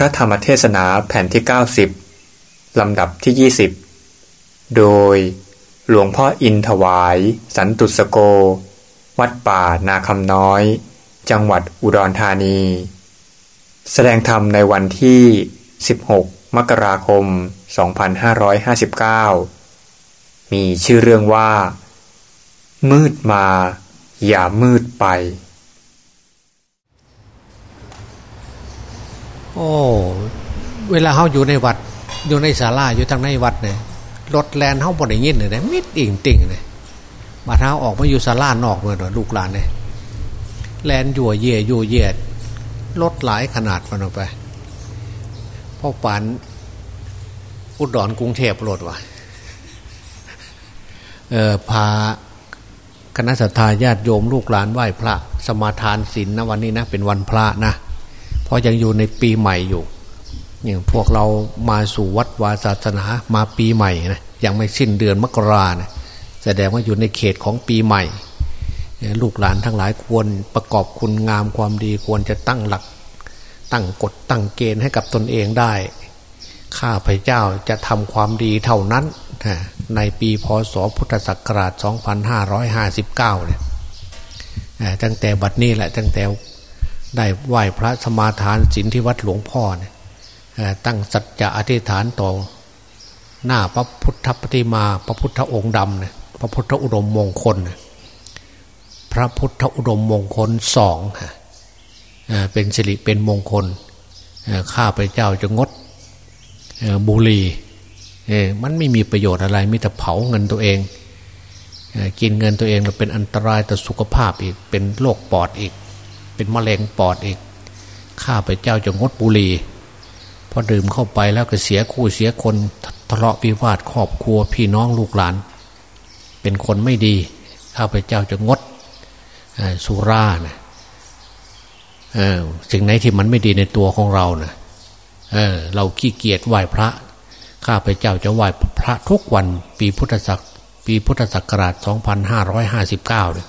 ระธรรมเทศนาแผ่นที่ 90 ลำดับที่ 20 โดยหลวงพ่ออินถวาย สันตุสโก วัดป่านาคำน้อย จังหวัดอุดรธานี แสดงธรรมในวันที่ 16 มกราคม 2559 มีชื่อเรื่องว่า มืดมา อย่ามืดไป โอ้ เวลาเขาอยู่ในวัด อยู่ในศาลาอยู่ทางในวัดเนี่ยรถแลนเขาบ่ได้ยินเลยนะมิดอิ่งติ่งเลยมาเท้าออกมาอยู่ศาลานอกเลยเนอะลูกหลานเนี่ยแลนยั่วเย่ยั่เย่รถหลายขนาดมันออกไปพ่อปานอุดรกรุงเทพรถว่ะเออพาคณะสัตยาญาติโยมลูกหลานไหว้พระ สมาทานศีลนะวันนี้นะ เป็นวันพระนะ ราะยังอยู่ในปีใหม่อยู่อย่างพวกเรามาสู่วัดวาศาสนามาปีใหม่นะยังไม่สิ้นเดือนมกรานะแสดงว่าอยู่ในเขตของปีใหม่ ลูกหลานทั้งหลายควรประกอบคุณงามความดีควรจะตั้งหลัก ตั้งกฎตั้งเกณฑ์ให้กับตนเองได้ ข้าพเจ้าจะทำความดีเท่านั้น ในปีพศพุทธศักราช 2559 เนี่ยตั้งแต่บัดนี้แหละตั้งแต่ ได้ไหว้พระสมาทานศีลที่วัดหลวงพ่อเนี่ยตั้งสัจจะอธิษฐานต่อ หน้าพระพุทธปฏิมาพระพุทธองค์ดำเนี่ยพระพุทธอุดมมงคล พระพุทธอุดมมงคลสองเป็นสิริเป็นมงคลข้าพเจ้าจะงดบุหรี่มันไม่มีประโยชน์อะไรมิแต่เผาเงินตัวเอง กินเงินตัวเองเป็นอันตรายต่อสุขภาพอีกเป็นโรคปอดอีก เป็นมะเร็งปอดอีกข้าพเจ้าจะงดบุหรี่พอดื่มเข้าไปแล้วก็เสียคู่เสียคนทะเลาะวิวาทครอบครัวพี่น้องลูกหลาน เป็นคนไม่ดี ข้าพเจ้าจะงดสุรานะสิ่งไหนที่มันไม่ดีในตัวของเรานะเเราขี้เกียจไหว้พระ ข้าพเจ้าจะไหว้พระทุกวันปีพุทธศักปีพุทธศักราช 2559เนี่ย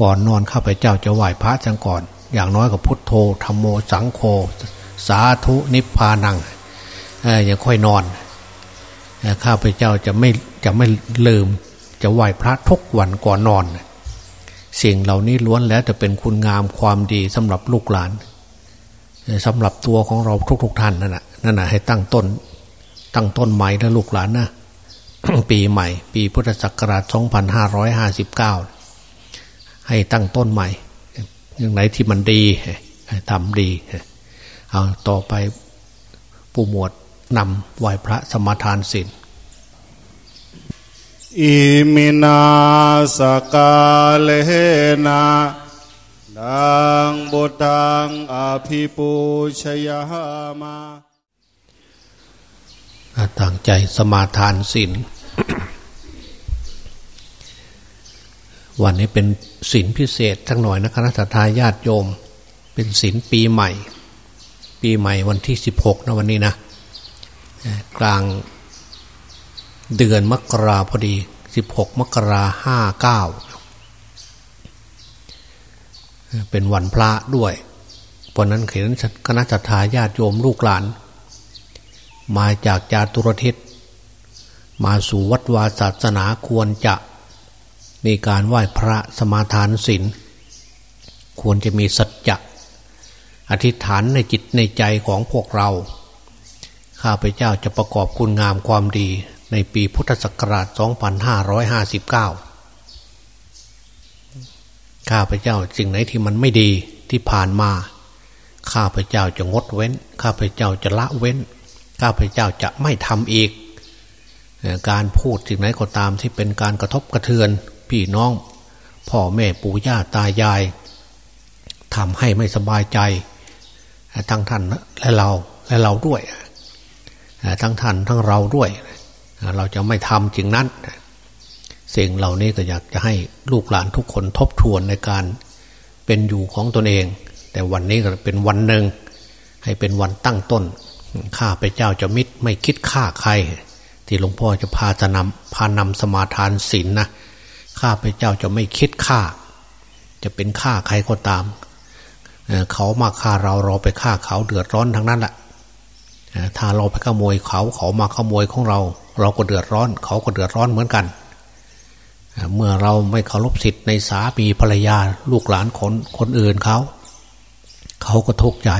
ก่อนนอนข้าพเจ้าจะไหว้พระจังก่อน อย่างน้อยกับพุทโธธรรมโมสังโฆสาธุนิพพานังอย่าค่อยนอนข้าพเจ้าจะไม่จะไม่ลืมจะไหว้พระทุกวันก่อนนอน สิ่งเหล่านี้ล้วนแล้วจะเป็นคุณงามความดีสำหรับลูกหลานสำหรับตัวของเราทุกๆทท่านนั่นแหะนั่นแหะให้ตั้งต้น ตั้งต้นใหม่นะลูกหลานนะปีใหม่ ปีพุทธศักราช 2559 ให้ตั้งต้นใหม่ อย่างไหนที่มันดีทำดีเอาต่อไปผู้หมวดนำไหวพระสมทานศีลอิมินาสกาเลนะดังบุตังอภิปูชยามาตั้งใจสมาทานศีล วันนี้เป็นศีลพิเศษทั้งหน่อยนะคณะทาญาติโยม เป็นศีลปีใหม่ ปีใหม่วันที่สิบหกนะวันนี้นะกลางเดือนมกราพอดีสิบหกมกราห้าเก้าเป็นวันพระด้วยเพราะนั้นเห็นคณะทาญาติโยมลูกหลาน มาจากจาตุรทิศมาสู่วัดวาศาสนาควรจะ มีการไหว้พระสมาทานศีลควรจะมีสัจจะอธิษฐานในจิตในใจของพวกเรา ข้าพเจ้าจะประกอบคุณงามความดีในปีพุทธศักราช 2559 ข้าพเจ้าสิ่งไหนที่มันไม่ดีที่ผ่านมา ข้าพเจ้าจะงดเว้น ข้าพเจ้าจะละเว้น ข้าพเจ้าจะไม่ทำอีก การพูดสิ่งไหนก็ตามที่เป็นการกระทบกระเทือน พี่น้อง พ่อแม่ปู่ย่าตายายทำให้ไม่สบายใจ ทั้งท่านและเราและเราด้วย ทั้งท่านทั้งเราด้วย เราจะไม่ทำจริงนั้น สิ่งเหล่านี้ก็อยากจะให้ลูกหลานทุกคนทบทวนในการเป็นอยู่ของตนเอง แต่วันนี้ก็เป็นวันหนึ่ง ให้เป็นวันตั้งต้นข้าพเจ้าจะมิตรไม่คิดฆ่าใคร ที่หลวงพ่อจะพาจะนำพานำสมาทานศีลนนะ ข้าพเจ้าจะไม่คิดฆ่า จะเป็นฆ่าใครก็ตามเขามาฆ่าเราเราไปฆ่าเขาเดือดร้อนทั้งนั้นแหละถ้าเราไปขโมยเขาเขามาขโมยของเรา เราก็เดือดร้อน เขาก็เดือดร้อนเหมือนกัน เมื่อเราไม่เคารพสิทธิ์ในสามีภรรยาลูกหลานคนคนอื่นเขา เขาก็ทุกข์ใจ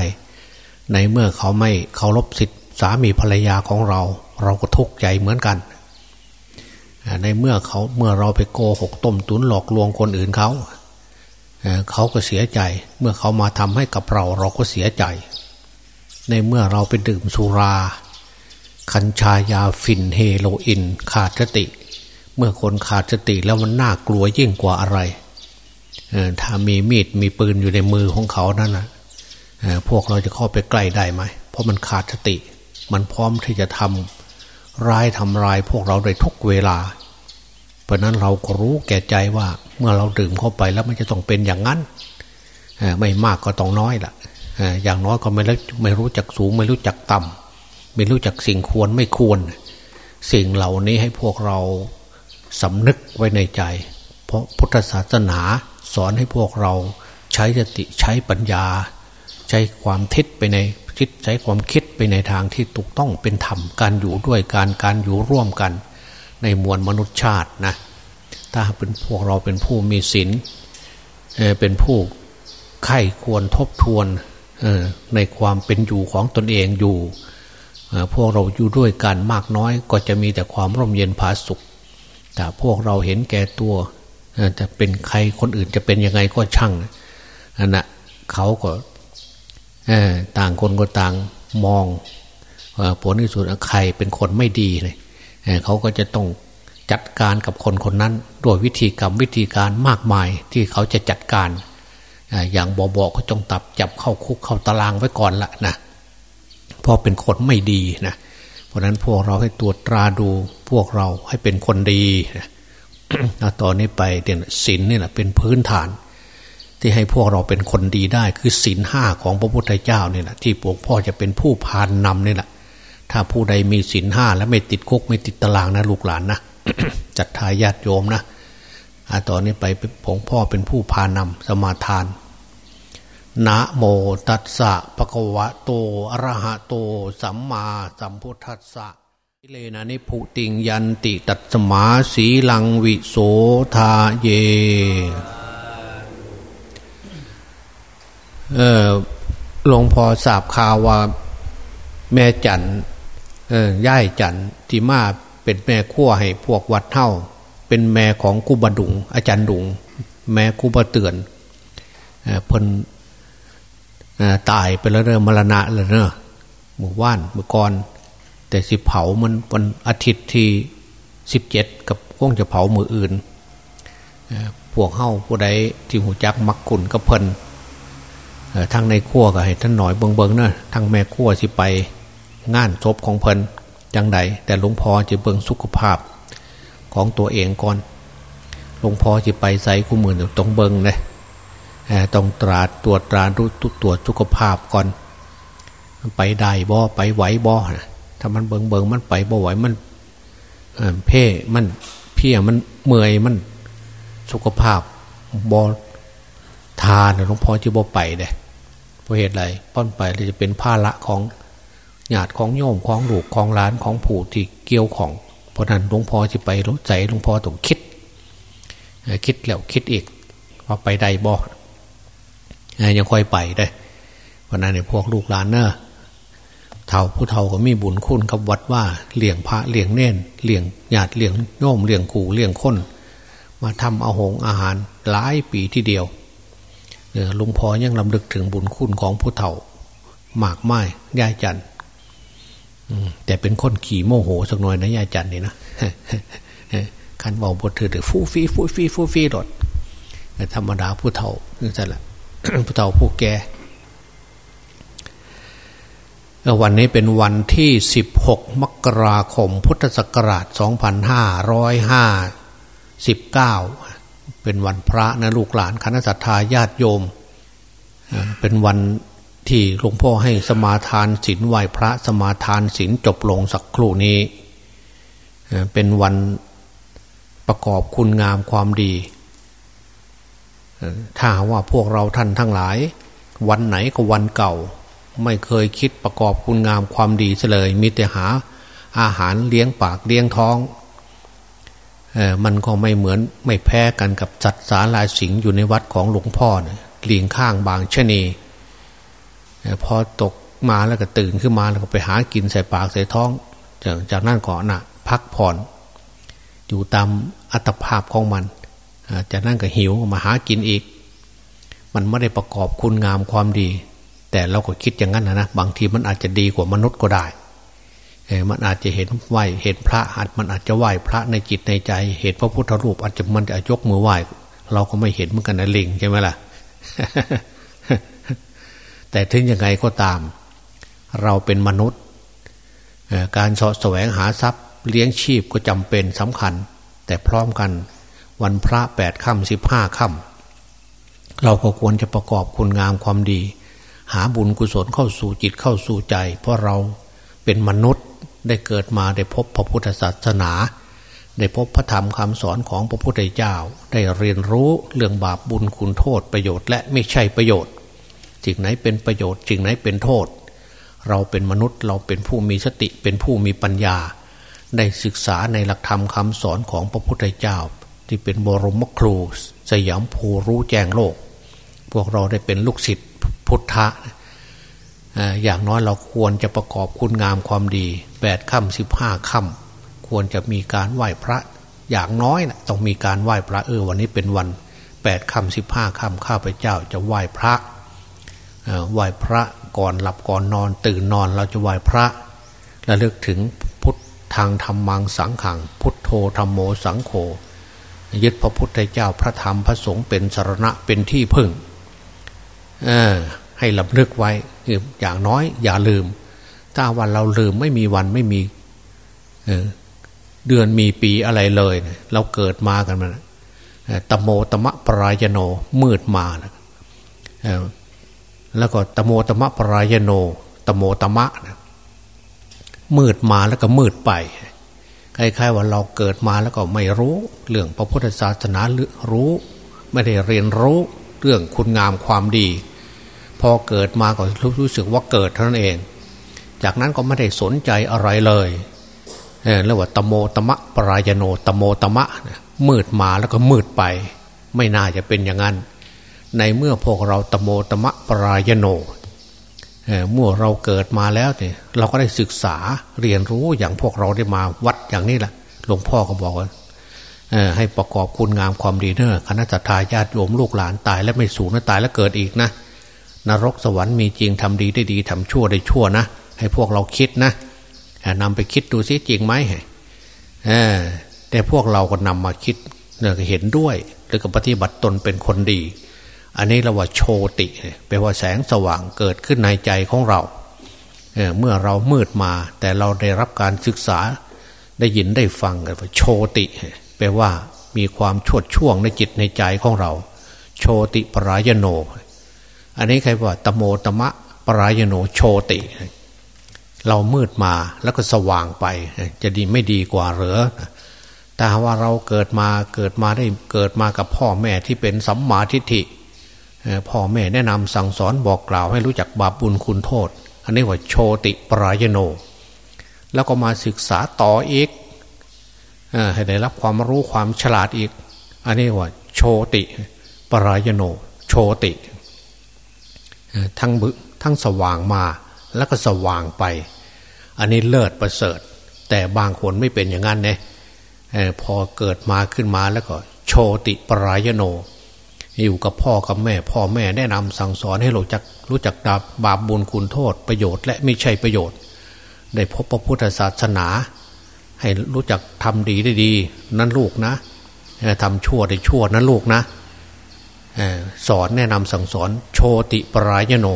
ในเมื่อเขาไม่เคารพสิทธิ์สามีภรรยาของเรา เราก็ทุกข์ใจเหมือนกัน ในเมื่อเขาเมื่อเราไปโกหกต้มตุนหลอกลวงคนอื่นเขาเขาก็เสียใจ เมื่อเขามาทำให้กับเราเราก็เสียใจ ในเมื่อเราไปดื่มสุรา คัญชายาฟินเฮโรอีนขาดสติ เมื่อคนขาดสติแล้วมันน่ากลัวยิ่งกว่าอะไรถ้ามีมีดมีปืนอยู่ในมือของเขานั่นนะพวกเราจะเข้าไปใกล้ได้ไหม เพราะมันขาดสติ มันพร้อมที่จะทำร้ายทำลายพวกเราได้ทุกเวลา ราะนั้นเราก็รู้แก่ใจว่า เมื่อเราดื่มเข้าไปแล้วมันจะต้องเป็นอย่างนั้นไม่มากก็ต้องน้อยละอย่างน้อยก็ไม่ไม่รู้จักสูง ไม่รู้จักต่ำไม่รู้จักสิ่งควรไม่ควร สิ่งเหล่านี้ให้พวกเราสำนึกไว้ในใจ เพราะพุทธศาสนาสอนให้พวกเราใช้สติใช้ปัญญา ใช้ความทิศไปในคิดใช้ความคิดไปในทางที่ถูกต้องเป็นธรรมการอยู่ด้วยการการอยู่ร่วมกัน ในมวลมนุษยชาตินะถ้าเป็นพวกเราเป็นผู้มีศีลเป็นผู้ไข้ควรทบทวนในความเป็นอยู่ของตนเองอยู่ พวกเราอยู่ด้วยกันมากน้อยก็จะมีแต่ความร่มเย็นผาสุข แต่พวกเราเห็นแก่ตัวจะเป็นใครคนอื่นจะเป็นยังไงก็ช่างอันนะเขาก็ต่างคนก็ต่างมองผลที่สุดใครเป็นคนไม่ดีเลย เขาก็จะต้องจัดการกับคนคนนั้นด้วยวิธีกรรมวิธีการมากมายที่เขาจะจัดการ อย่างบอบอกก็จงตับจับเข้าคุกเข้าตารางไว้ก่อนละนะเพราะเป็นคนไม่ดีนะเพราะนั้นพวกเราให้ตรวจตราดูพวกเราให้เป็นคนดีนะตอนนี้ไปเดี๋ยวศีลนี่แหละเป็นพื้นฐาน ที่ให้พวกเราเป็นคนดีได้คือศีลห้าของพระพุทธเจ้าเนี่ยแหละที่พวกพ่อจะเป็นผู้พานนำนี่แหละ ถ้าผู้ใดมีศีลห้าแล้วไม่ติดคุกไม่ติดตารางนะลูกหลานนะจัดทายาทโยมนะตอนนี้ไปผงพ่อเป็นผู้พานำสมาทาน นะโมตัสสะภะคะวะโตอรหะโต สัมมาสัมพุทธัสสะิเลนะนิพุติงยันติตัตสมา สีลังวิโสทาเย เออหลวงพ่อสาบข่าวว่า แม่จันเออ ย่ายจันที่มาเป็นแม่ขั้วให้พวกวัดเท่า เป็นแม่ของกุบดุง อาจารย์ดุง แม่กุบเตือนเพิ่นตายไปแล้วเริ่มมรณะเลยเนอะเมื่ว่านเมื่อก่อน แต่สิเผามันวันอาทิตย์ที่สิบเจ็ดกับก้งจะเผามืออื่นพวกเข้าผู้ใดที่หูจักมักขุนก็เพิ่นทั้งในขั้วก็ให้ท่านหน่อยเบิงเบิงเนอะทั้งแม่ขั้วสิไป งานศพของเพิ่นจังใดแต่หลวงพ่อจะเบิ่งสุขภาพของตัวเองก่อนหลวงพ่อจะไปใส่คู่มือต้องเบิ่งเลยต้องตราตรวจตราดูตรวจสุขภาพก่อน ไปได้บ่ไปไหวบ่ถ้ามันเบิงเบิงมันไปบ่ไหวมันเพ่มันเพี้ยมันเมื่อยมันสุขภาพบ่ทานหลวงพ่อจะบ่ไปเด้เพราะเหตุไรป้อนไปเลยจะเป็นภาระของ ญาติของโยมของลูกของหลานของผู้ที่เกี่ยวของ เพราะนั้นหลวงพ่อจะไปรู้ใจหลวงพ่อต้องคิด คิดแล้วคิดอีกว่าไปใดบ่ยังค่อยไปได้เพราะนั้นในพวกลูกหลานเนอะเท่าผู้เท่าก็มีบุญคุณกับวัดว่าเลี้ยงพระเลี้ยงเน่นเลี้ยงญาติเลี้ยงโยมเลี้ยงขู่เลี้ยงคนมาทำเอาหงอาหารหลายปีที่เดียวลุงพ่อยังลำลึกถึงบุญคุณของผู้เฒ่าหมากไม้ย่ายจันทร์ แต่เป็นคนขี่โมโหสักหน่อยนะยายจันนี่นะคันบอกบทเธอเดือฟูฟีฟูฟีฟูฟีหลดธรรมดาผู้เฒ่านี่แหละผู้เฒ่าผู้แก่วันนี้เป็นวันที่ 16 มกราคม พุทธศักราช 2559 เป็นวันพระนะลูกหลานคณะสัตยาญาติโยม เป็นวัน ที่หลวงพ่อให้สมาทานศีลไหวพระสมาทานศีลจบลงสักครู่นี้ เป็นวันประกอบคุณงามความดี ถ้าว่าพวกเราท่านทั้งหลาย วันไหนก็วันเก่า ไม่เคยคิดประกอบคุณงามความดีเลยมีแต่หาอาหารเลี้ยงปากเลี้ยงท้องมันก็ไม่เหมือนไม่แพ้กันกับจัดสาลายสิงอยู่ในวัดของหลวงพ่อเนี่ยหลียงข้างบางชนี พอตกมาแล้วก็ตื่นขึ้นมาแล้วก็ไปหากินใส่ปากใส่ท้อง จากจากนั้นก่อนนะพักผ่อน อยู่ตามอัตภาพของมันจากนั้นก็หิวมาหากินอีก มันไม่ได้ประกอบคุณงามความดี แต่เราก็คิดอย่างนั้นนะนะบางทีมันอาจจะดีกว่ามนุษย์ก็ได้มันอาจจะเห็นไหวเห็นพระอาจมันอาจจะไหวพระในจิตในใจ เห็นพระพุทธรูปอาจจะมันจะยกมือไหวเราก็ไม่เห็นเหมือนกันนะลิงใช่ไหมล่ะ แต่ถึงยังไงก็ตาม เราเป็นมนุษย์ การสะแสวงหาทรัพย์ เลี้ยงชีพก็จำเป็นสำคัญ แต่พร้อมกันวันพระแปดค่ำสิบห้าค่ำเราก็ควรจะประกอบคุณงามความดี หาบุญกุศลเข้าสู่จิตเข้าสู่ใจ เพราะเราเป็นมนุษย์ได้เกิดมาได้พบพระพุทธศาสนา ได้พบพระธรรมคำสอนของพระพุทธเจ้า ได้เรียนรู้เรื่องบาปบุญคุณโทษประโยชน์และไม่ใช่ประโยชน์ สิ่งไหนเป็นประโยชน์สิ่งไหนเป็นโทษ เราเป็นมนุษย์เราเป็นผู้มีสติเป็นผู้มีปัญญา ได้ศึกษาในหลักธรรมคำสอนของพระพุทธเจ้า ที่เป็นบรมครู สยามภูรู้แจ้งโลก พวกเราได้เป็นลูกศิษย์พุทธะอย่างน้อยเราควรจะประกอบคุณงามความดีแปดค่ำสิบห้าค่ำควรจะมีการไหว้พระอย่างน้อยนะต้องมีการไหว้พระเออวันนี้เป็นวันแปดค่ำสิบห้าค่ำข้าพเจ้าจะไหว้พระ ไหว้พระก่อนหลับก่อนนอน ตื่นนอนเราจะไหว้พระและเลือกถึงพุทธทางธรรมังสังขัง พุทโธธรรมโมสังโฆยึดพระพุทธเจ้าพระธรรมพระสงฆ์เป็นสารณะเป็นที่พึ่งให้ลำลึกไว้อย่างน้อยอย่าลืม ถ้าวันเราลืมไม่มีวันไม่มีเดือนมีปีอะไรเลย เราเกิดมากันมันตโมตมะปรายโนมืดมา แล้วก็ตโมตมะปรายโนตโมตมะนะมืดมาแล้วก็มืดไปคล้ายๆว่าเราเกิดมาแล้วก็ไม่รู้เรื่องพระพุทธศาสนารู้ ไม่ได้เรียนรู้เรื่องคุณงามความดี พอเกิดมาก็รู้สึกว่าเกิดเท่านั้นเอง จากนั้นก็ไม่ได้สนใจอะไรเลยเรียกว่าตโมตมะปรายโนตโมตมะมืดมาแล้วก็มืดไป ไม่น่าจะเป็นอย่างนั้น ในเมื่อพวกเราตโมตมะปรายโนเมื่อเราเกิดมาแล้วเนี่ยเราก็ได้ศึกษาเรียนรู้อย่างพวกเราได้มาวัดอย่างนี้แหละหลวงพ่อก็บอกว่าให้ประกอบคุณงามความดีเนอะคณะทาญาติโยมลูกหลานตาย แล้วไม่สูญนะตายแล้วเกิดอีกนะ นรกสวรรค์มีจริงทำดีได้ดีทำชั่วได้ชั่วนะ ให้พวกเราคิดนะนำไปคิดดูซิจริงไหมแต่พวกเราก็นำมาคิดเนี่ยเห็นด้วยแล้วก็ปฏิบัติตนเป็นคนดี อันนี้เราว่าโชติแปลว่าแสงสว่างเกิดขึ้นในใจของเราเเมื่อเรามืดมา แต่เราได้รับการศึกษาได้ยินได้ฟังกันว่าโชติแปลว่ามีความชดช่วงในจิตในใจของเรา โชติปรายโน อันนี้ใครว่าตโมตมะปรายโนโชติ เรามืดมาแล้วก็สว่างไป จะดีไม่ดีกว่าหรือแต่ว่าเราเกิดมาเกิดมาได้เกิดมากับพ่อแม่ที่เป็นสัมมาทิฏฐิ พ่อแม่แนะนำสั่งสอนบอกกล่าวให้รู้จักบาปบุญคุณโทษ อันนี้ว่าโชติปรายโน แล้วก็มาศึกษาต่ออีกให้ได้รับความรู้ความฉลาดอีก อันนี้ว่า โชติ ปรายโน โชติ ทั้งบึทั้งสว่างมาแล้วก็สว่างไป อันนี้เลิศประเสริฐ แต่บางคนไม่เป็นอย่างนั้นเนี่ยพอเกิดมาขึ้นมาแล้วก็ โชติปรายโน อยู่กับพ่อกับแม่ พ่อแม่แนะนำสั่งสอนให้รู้จักรู้จักดาบบาปบุญคุณโทษประโยชน์และไม่ใช่ประโยชน์ ได้พบพระพุทธศาสนา ให้รู้จักทำดีได้ดี นั่นลูกนะทำชั่วได้ชั่วนั่นลูกนะสอนแนะนำสั่งสอนโชติปรายโน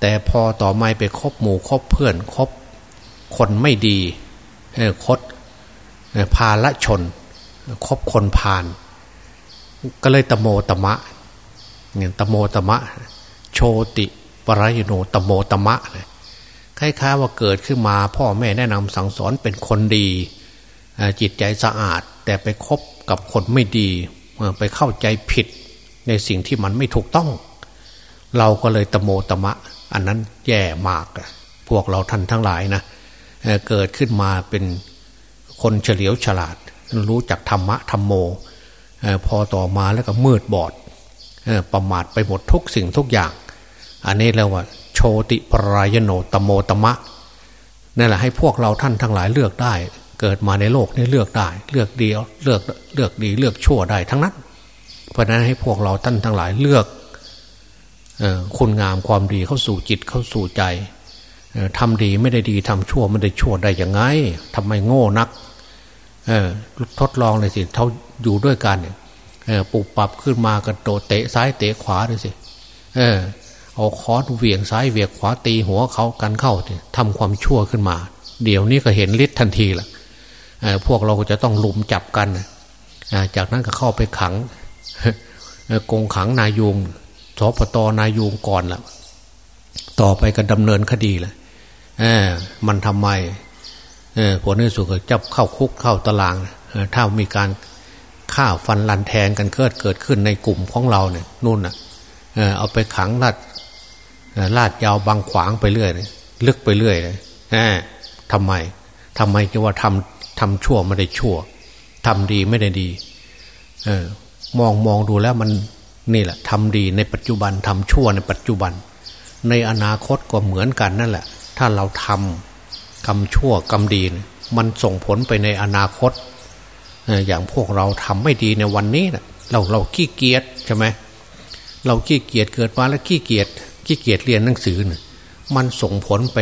แต่พอต่อมาไปคบหมู่คบเพื่อนคบคนไม่ดีคดพาละชนคบคนพาล ก็เลยตโมตมะเนี่ยตโมตมะ โชติปรายโนตโมตมะคล้ายๆว่าเกิดขึ้นมา พ่อแม่แนะนำสั่งสอนเป็นคนดี จิตใจสะอาด แต่ไปคบกับคนไม่ดีไปเข้าใจผิดในสิ่งที่มันไม่ถูกต้อง เราก็เลยตโมตมะ อันนั้นแย่มาก พวกเราท่านทั้งหลายนะเกิดขึ้นมาเป็นคนเฉลียวฉลาด รู้จักธรรมะธรรมโม พอต่อมาแล้วก็มืดบอดประมาทไปหมดทุกสิ่งทุกอย่าง อันนี้เรียกว่า โชติปรายโนตโมตมะนั่นแหละให้พวกเราท่านทั้งหลายเลือกได้ เกิดมาในโลกนี้เลือกได้ เลือกดีเลือกเลือกดีเลือกชั่วได้ทั้งนั้น เพราะนั้นให้พวกเราท่านทั้งหลายเลือกคุณงามความดีเข้าสู่จิตเข้าสู่ใจทำดีไม่ได้ดีทำชั่วไม่ได้ชั่วได้ยังไงทำไมโง่นัก ทดลองเลยสิเท่าอยู่ด้วยกันเนี่ยปุบปับขึ้นมากระโดดเตะซ้ายเตะขวาด้วยสิเออ เอาคอร์เหวี่ยงซ้ายเหวี่ยงขวาตีหัวเขากันเข้าทำความชั่วขึ้นมา เดี๋ยวนี้ก็เห็นฤทธิ์ทันทีละพวกเราก็จะต้องลุมจับกันจากนั้นก็เข้าไปขังกงขังนายูงสพตนายูงก่อนละต่อไปก็ดำเนินคดีละมันทำไม ผลในสุดก็จับเข้าคุกเข้าตาราง ถ้ามีการฆ่าฟันลันแทงกันเกิดเกิดขึ้นในกลุ่มของเราเนี่ยนู่นอะเอาไปขังลาดลาดยาวบางขวางไปเรื่อยลึกไปเรื่อยเลยทำไมทำไมจะว่าทำทำชั่วไม่ได้ชั่วทำดีไม่ได้ดีเออมองมองดูแล้วมันนี่แหละทำดีในปัจจุบันทำชั่วในปัจจุบัน ในอนาคตก็เหมือนกันนั่นแหละ ถ้าเราทำ กรรมชั่วกรรมดีมันส่งผลไปในอนาคต อย่างพวกเราทำไม่ดีในวันนี้นะเราเราขี้เกียจใช่ไหมเราขี้เกียจเกิดมาแล้วขี้เกียจขี้เกียจเรียนหนังสือนะมันส่งผลไป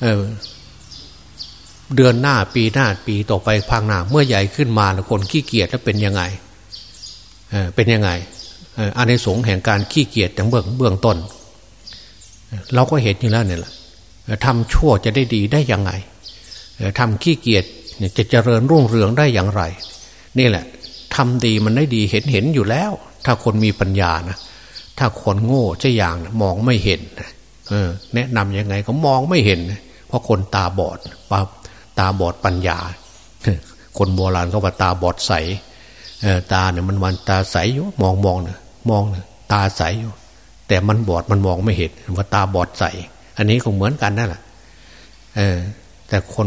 เเดือนหน้าปีหน้าปีต่อไปพังหน้าเมื่อใหญ่ขึ้นมาแล้วคนขี้เกียจแล้วเป็นยังไงเเป็นยังไงอันในสงแห่งการขี้เกียจอย่างเบื้องเบื้องต้น เราก็เห็นอยู่แล้วเนี่ยแหละ ทำชั่วจะได้ดีได้ยังไงทำขี้เกียจจะเจริญรุ่งเรืองได้อย่างไร นี่แหละทำดีมันได้ดีเห็นเห็นอยู่แล้ว ถ้าคนมีปัญญานะถ้าคนโง่จะอย่างนะมองไม่เห็นเออ แนะนำยังไงก็มองไม่เห็น เพราะคนตาบอดปาตาบอดปัญญา คนโบราณเขาว่าตาบอดใสตาเนี่ยมันวันตาใสอยู่มองมองเนี่ยมองเนี่ยตาใสอยู่แต่มันบอดมันมองไม่เห็นว่าตาบอดใส อันนี้ก็เหมือนกันนั่นแหละแต่คน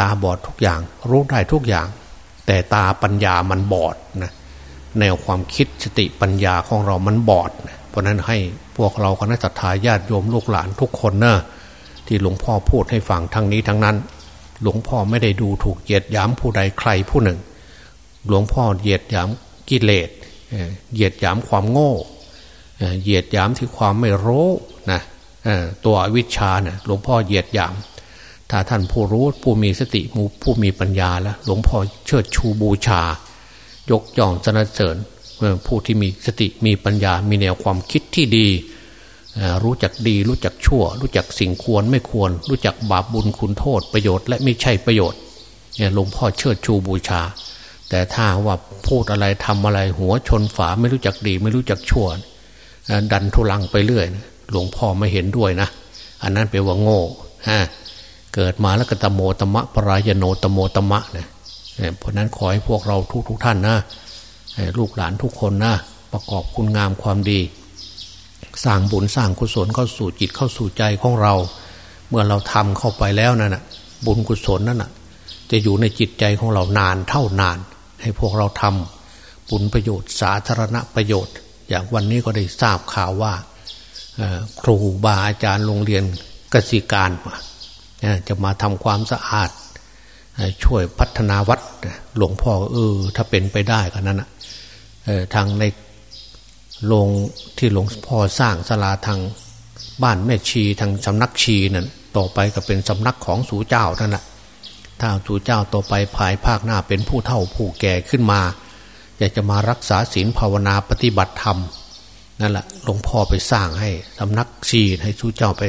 ตาบอดทุกอย่าง รู้ได้ทุกอย่าง แต่ตาปัญญามันบอดนะแนวความคิดสติปัญญาของเรามันบอดนะเพราะนั้นให้พวกเราคณะสัตยาญาติโยมลูกหลานทุกคนเนะที่หลวงพ่อพูดให้ฟังทั้งนี้ทั้งนั้น หลวงพ่อไม่ได้ดูถูกเหยียดย้ำผู้ใดใครผู้หนึ่ง หลวงพ่อเหยียดย้ำกิเลสเหยียดย้ำความโง่เหยียดย้ำที่ความไม่รู้นะ ตัววิชาเนะ่ยหลวงพ่อเหยียดย้ำถ้าท่านผู้รู้ผู้มีสติมูผู้มีปัญญาแล้วหลวงพ่อเชิดชูบูชา ยกย่องสนเสริญผู้ที่มีสติมีปัญญา มีแนวความคิดที่ดี รู้จักดีรู้จักชั่ว รู้จักสิ่งควรไม่ควร รู้จักบาปบุญคุณโทษประโยชน์และไม่ใช่ประโยชน์เนี่ยหลวงพ่อเชิดชูบูชา แต่ถ้าว่าพูดอะไรทำอะไรหัวชนฝาไม่รู้จักดี ไม่รู้จักชั่ว ดันทุลังไปเรื่อย หลวงพ่อไม่เห็นด้วยนะ อันนั้นแปลว่าโง่ฮะเกิดมาแล้วก็ตโมตมะปรายโนตโมตมะเนี่ยเพราะนั้นขอให้พวกเราทุกทุกท่านนะลูกหลานทุกคนนะประกอบคุณงามความดี สร้างบุญสร้างกุศลเข้าสู่จิตเข้าสู่ใจของเรา เมื่อเราทำเข้าไปแล้วนั่นนะบุญกุศลนั่นนะจะอยู่ในจิตใจของเรานานเท่านาน ให้พวกเราทำบุญประโยชน์สาธารณประโยชน์ อย่างวันนี้ก็ได้ทราบข่าวว่า ครูบาอาจารย์โรงเรียนกสิการจะมาทำความสะอาด ช่วยพัฒนาวัดหลวงพ่อเออถ้าเป็นไปได้ก็นั้นนะทางในโรงที่หลวงพ่อสร้างศาลาทางบ้านแม่ชีทางสำนักชีนั่นต่อไปก็เป็นสำนักของสูเจ้านั่นแหะถ้าสูเจ้าต่อไปภายภาคหน้าเป็นผู้เฒ่าผู้แก่ขึ้นมา อยากจะมารักษาศีลภาวนาปฏิบัติธรรม นั่นแหละหลวงพ่อไปสร้างให้สำนักชีให้สูเจ้าไป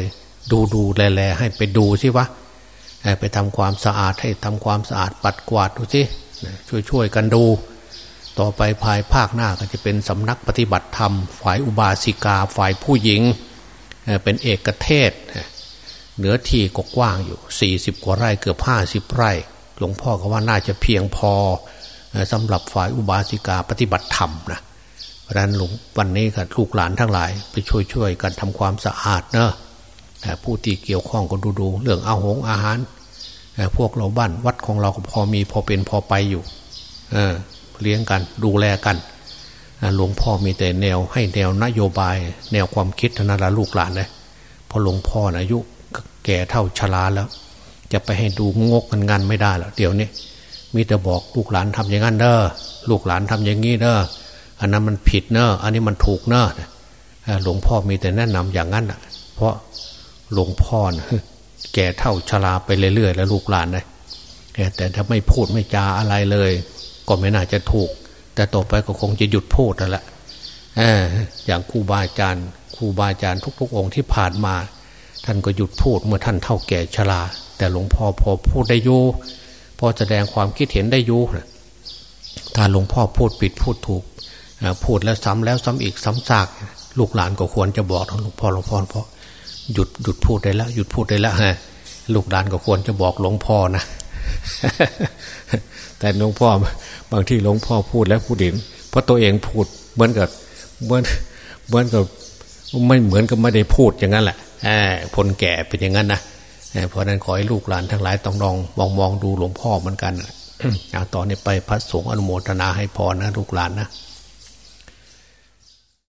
ดูดูแลแลให้ไปดูสิวะไปทำความสะอาดให้ทำความสะอาดปัดกวาดดูสิช่วยช่วยกันดู ต่อไปภายภาคหน้าก็จะเป็นสำนักปฏิบัติธรรม ฝ่ายอุบาสิกาฝ่ายผู้หญิง เป็นเอกเทศเหนือที่กกว้างอยู่ 40 กว่าไร่เกือบ 50 ไร่ หลวงพ่อก็ว่าน่าจะเพียงพอสำหรับฝ่ายอุบาสิกาปฏิบัติธรรมนะ เพราะนั้นหลวงวันนี้กับลูกหลานทั้งหลาย ไปช่วยช่วยกันทำความสะอาดเนอะผู้ที่เกี่ยวข้องก็ดูดูเรื่องอาหงอาหาร พวกเราบ้านวัดของเราก็พอมีพอเป็นพอไปอยู่เเลี้ยงกันดูแลกันหลวงพ่อมีแต่แนวให้แนวนโยบาย แนวความคิดเท่านั้นละลูกหลานเลยพอหลวงพ่อนะอายุแก่เท่าชราแล้ว จะไปให้ดูงกกันงานไม่ได้แล้วเดี๋ยวนี้มีแต่บอกลูกหลานทำอย่างนั้นเด้อลูกหลานทำอย่างนี้เด้อ อันนั้นมันผิดเนอะอันนี้มันถูกเนอะหลวงพ่อมีแต่แนะนำอย่างนั้นอะ เพราะหลวงพ่อนะแก่เท่าชราไปเรื่อยๆแล้วลูกหลานเลยแต่ถ้าไม่พูดไม่จาอะไรเลย ก็ไม่น่าจะถูก แต่ต่อไปก็คงจะหยุดพูดแล้วแหละอย่างครูบาอาจารย์ครูบาอาจารย์ทุก ๆ องค์ที่ผ่านมา ท่านก็หยุดพูดเมื่อท่านเท่าแก่ชรา แต่หลวงพ่อพอพูดได้ยูพอแสดงความคิดเห็นได้ยูถ้าหลวงพ่อพูดผิดพูดถูก พูดแล้วซ้ำแล้วซ้ำอีกซ้ำซาก ลูกหลานก็ควรจะบอกหลวงพ่อหลวงพ่อเพราะหยุดหยุดพูดได้แล้วหยุดพูดได้แล้วฮะลูกหลานก็ควรจะบอกหลวงพ่อนะแต่หลวงพ่อบางที่หลวงพ่อพูดแล้วพูดเองเพราะตัวเองพูดเหมือนกับเหมือนเหมือนกับไม่เหมือนกับไม่ได้พูดอย่างนั้นแหละผลแก่เป็นอย่างนั้นนะเพราะนั้นขอให้ลูกหลานทั้งหลายต้องลองมองมองดูหลวงพ่อเหมือนกันอ่าตอนนี้ไปพระสงฆ์อนุโมทนาให้พรนะลูกหลานนะ